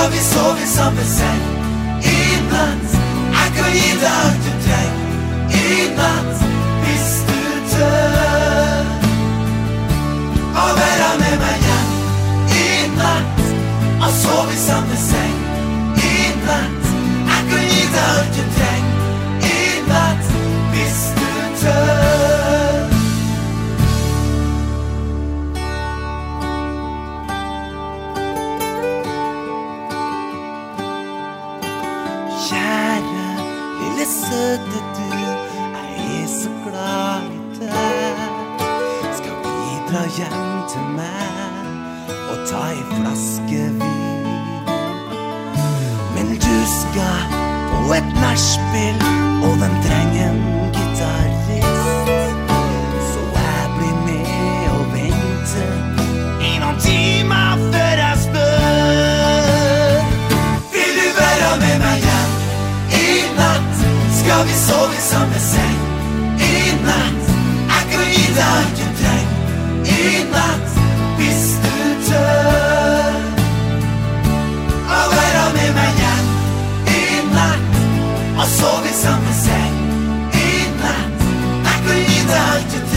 skal vi sove i samme seng i natt. Jeg kan gi deg alt du trenger i natt, hvis du tør. Å være med meg hjem i natt, og sove i samme seng Kjære, lille søte du, jeg er så glad i deg. Skal vi dra hjem til meg og ta ei flaske vin? Men du skal på et nachspiel, og den trenger en gitarist. Ja, vi sov i samme seng i natt. Jeg kan gi deg alt du trenger i natt hvis du tør. Å være med meg hjem i natt og sove i samme seng i natt. Jeg kan gi deg alt du trenger.